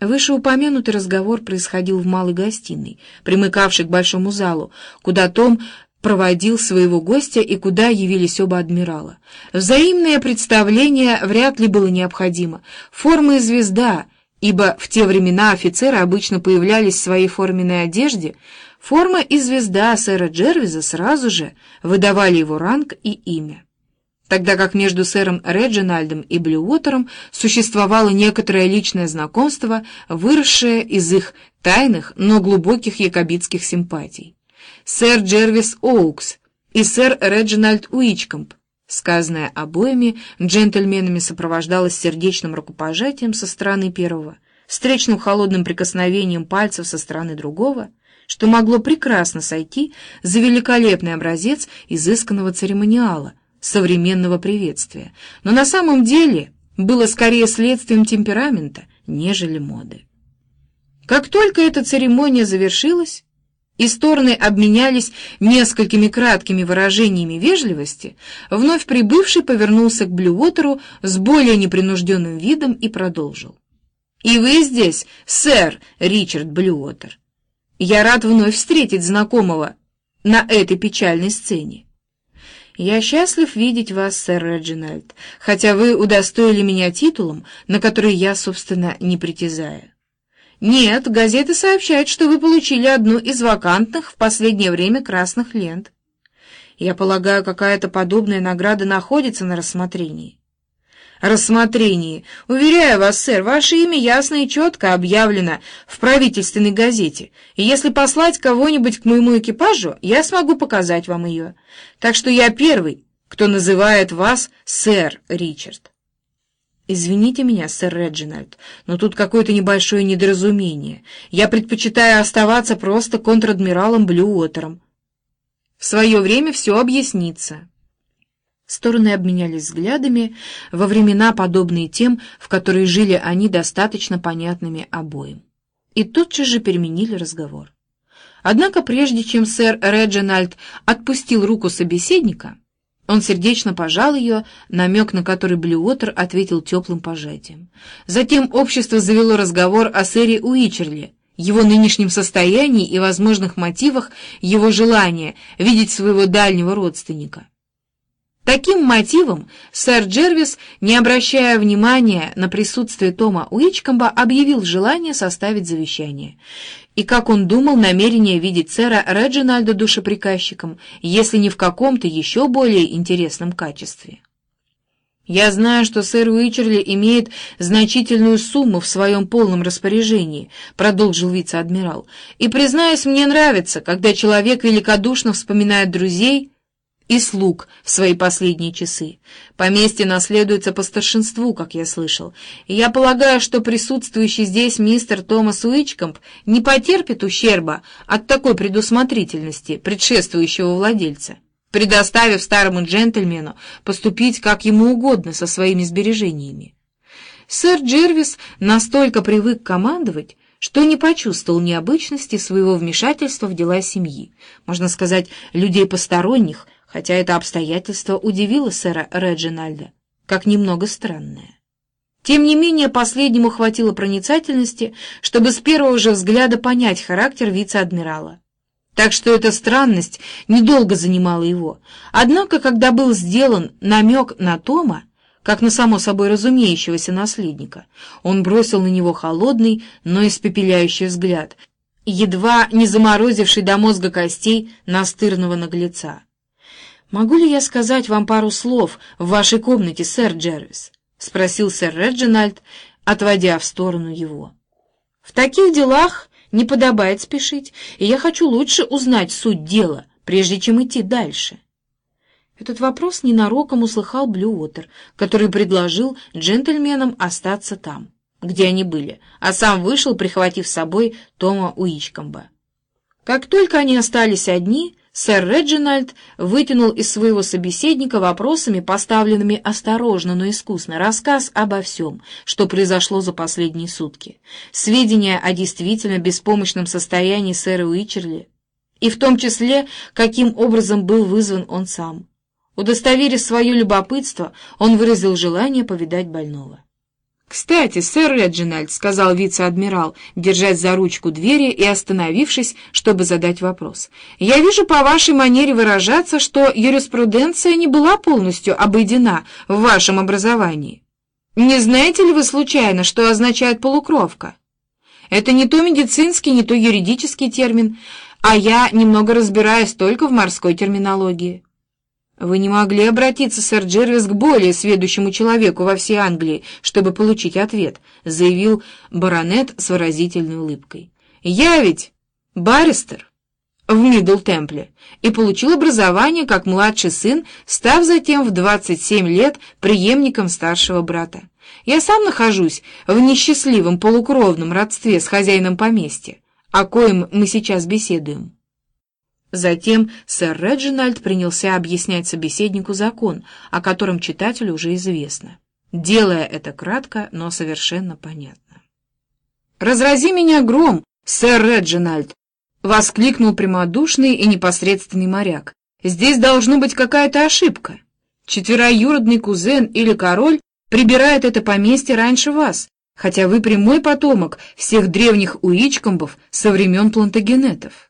Вышеупомянутый разговор происходил в малой гостиной, примыкавшей к большому залу, куда Том проводил своего гостя и куда явились оба адмирала. Взаимное представление вряд ли было необходимо. Форма и звезда, ибо в те времена офицеры обычно появлялись в своей форменной одежде, форма и звезда сэра Джервиза сразу же выдавали его ранг и имя тогда как между сэром Реджинальдом и Блюотером существовало некоторое личное знакомство, выросшее из их тайных, но глубоких якобитских симпатий. Сэр Джервис Оукс и сэр Реджинальд Уичкомп, сказанное обоими джентльменами, сопровождалось сердечным рукопожатием со стороны первого, встречным холодным прикосновением пальцев со стороны другого, что могло прекрасно сойти за великолепный образец изысканного церемониала, современного приветствия, но на самом деле было скорее следствием темперамента, нежели моды. Как только эта церемония завершилась, и стороны обменялись несколькими краткими выражениями вежливости, вновь прибывший повернулся к Блюотеру с более непринужденным видом и продолжил. «И вы здесь, сэр Ричард Блюотер. Я рад вновь встретить знакомого на этой печальной сцене. «Я счастлив видеть вас, сэр Реджинальд, хотя вы удостоили меня титулом, на который я, собственно, не притязаю». «Нет, газеты сообщают, что вы получили одну из вакантных в последнее время красных лент. Я полагаю, какая-то подобная награда находится на рассмотрении» рассмотрении. Уверяю вас, сэр, ваше имя ясно и четко объявлено в правительственной газете, и если послать кого-нибудь к моему экипажу, я смогу показать вам ее. Так что я первый, кто называет вас сэр Ричард. Извините меня, сэр Реджинальд, но тут какое-то небольшое недоразумение. Я предпочитаю оставаться просто контр-адмиралом Блюотером. В свое время все объяснится. Стороны обменялись взглядами во времена, подобные тем, в которые жили они достаточно понятными обоим. И тотчас же переменили разговор. Однако прежде чем сэр Реджинальд отпустил руку собеседника, он сердечно пожал ее, намек на который Блюотер ответил теплым пожатием. Затем общество завело разговор о сэре Уичерли, его нынешнем состоянии и возможных мотивах его желания видеть своего дальнего родственника. Таким мотивом сэр Джервис, не обращая внимания на присутствие Тома Уичкомба, объявил желание составить завещание. И, как он думал, намерение видеть сэра Реджинальда душеприказчиком, если не в каком-то еще более интересном качестве. «Я знаю, что сэр Уичерли имеет значительную сумму в своем полном распоряжении», — продолжил вице-адмирал. «И, признаюсь, мне нравится, когда человек великодушно вспоминает друзей, и слуг в свои последние часы. Поместье наследуется по старшинству, как я слышал, и я полагаю, что присутствующий здесь мистер Томас Уичкомп не потерпит ущерба от такой предусмотрительности предшествующего владельца, предоставив старому джентльмену поступить как ему угодно со своими сбережениями. Сэр Джервис настолько привык командовать, что не почувствовал необычности своего вмешательства в дела семьи, можно сказать, людей посторонних, хотя это обстоятельство удивило сэра Реджинальда, как немного странное. Тем не менее, последнему хватило проницательности, чтобы с первого же взгляда понять характер вице-адмирала. Так что эта странность недолго занимала его. Однако, когда был сделан намек на Тома, как на само собой разумеющегося наследника, он бросил на него холодный, но испепеляющий взгляд, едва не заморозивший до мозга костей настырного наглеца. «Могу ли я сказать вам пару слов в вашей комнате, сэр Джервис?» — спросил сэр Реджинальд, отводя в сторону его. «В таких делах не подобает спешить, и я хочу лучше узнать суть дела, прежде чем идти дальше». Этот вопрос ненароком услыхал Блюотер, который предложил джентльменам остаться там, где они были, а сам вышел, прихватив с собой Тома Уичкомба. Как только они остались одни, Сэр Реджинальд вытянул из своего собеседника вопросами, поставленными осторожно, но искусно, рассказ обо всем, что произошло за последние сутки, сведения о действительно беспомощном состоянии сэра Уичерли, и в том числе, каким образом был вызван он сам. Удостоверив свое любопытство, он выразил желание повидать больного. «Кстати, сэр Реджинальд», — сказал вице-адмирал, держась за ручку двери и остановившись, чтобы задать вопрос, «я вижу по вашей манере выражаться, что юриспруденция не была полностью обойдена в вашем образовании. Не знаете ли вы случайно, что означает полукровка? Это не то медицинский, не то юридический термин, а я немного разбираюсь только в морской терминологии». «Вы не могли обратиться, сэр Джервис, к более сведущему человеку во всей Англии, чтобы получить ответ», — заявил баронет с выразительной улыбкой. «Я ведь баристер в Мидл-Темпле и получил образование как младший сын, став затем в 27 лет преемником старшего брата. Я сам нахожусь в несчастливом полукровном родстве с хозяином поместья, о коем мы сейчас беседуем». Затем сэр Реджинальд принялся объяснять собеседнику закон, о котором читателю уже известно, делая это кратко, но совершенно понятно. «Разрази меня гром, сэр Реджинальд!» — воскликнул прямодушный и непосредственный моряк. «Здесь должно быть какая-то ошибка. Четвероюродный кузен или король прибирает это поместье раньше вас, хотя вы прямой потомок всех древних уичкомбов со времен плантагенетов».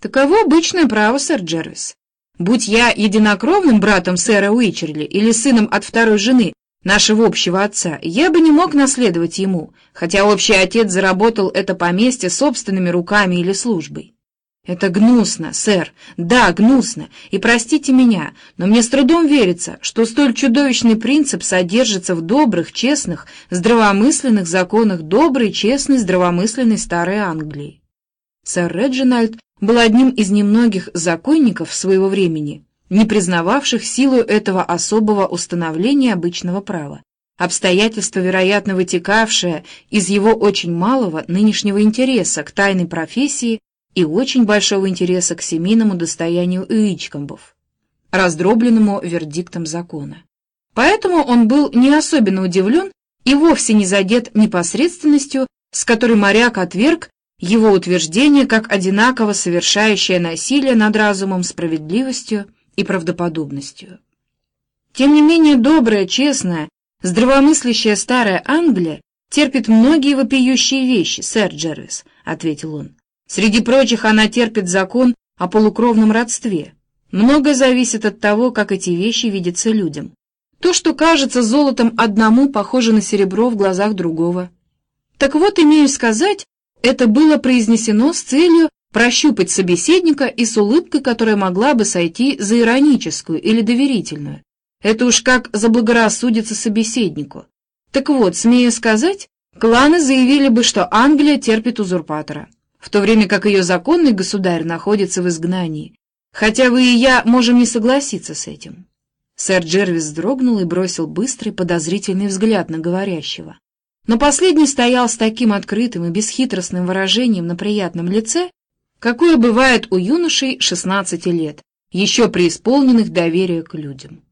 Таково обычное право, сэр Джервис. Будь я единокровным братом сэра Уичерли или сыном от второй жены нашего общего отца, я бы не мог наследовать ему, хотя общий отец заработал это поместье собственными руками или службой. Это гнусно, сэр, да, гнусно, и простите меня, но мне с трудом верится, что столь чудовищный принцип содержится в добрых, честных, здравомысленных законах доброй, честной, здравомысленной старой Англии. Сэр Реджинальд был одним из немногих законников своего времени, не признававших силу этого особого установления обычного права. Обстоятельства, вероятно, вытекавшие из его очень малого нынешнего интереса к тайной профессии и очень большого интереса к семейному достоянию Уичкомбов, раздробленному вердиктом закона. Поэтому он был не особенно удивлен и вовсе не задет непосредственностью, с которой моряк отверг его утверждение как одинаково совершающее насилие над разумом, справедливостью и правдоподобностью. Тем не менее, добрая, честная, здравомыслящая старая Англия терпит многие вопиющие вещи, сэр Джервис, — ответил он. Среди прочих она терпит закон о полукровном родстве. Многое зависит от того, как эти вещи видятся людям. То, что кажется золотом одному, похоже на серебро в глазах другого. Так вот, имею сказать, это было произнесено с целью прощупать собеседника и с улыбкой, которая могла бы сойти за ироническую или доверительную. Это уж как заблагорассудится собеседнику. Так вот, смею сказать, кланы заявили бы, что Англия терпит узурпатора, в то время как ее законный государь находится в изгнании, хотя вы и я можем не согласиться с этим. Сэр Джервис вздрогнул и бросил быстрый подозрительный взгляд на говорящего. Но последний стоял с таким открытым и бесхитростным выражением на приятном лице, какое бывает у юношей 16 лет, еще преисполненных доверия к людям.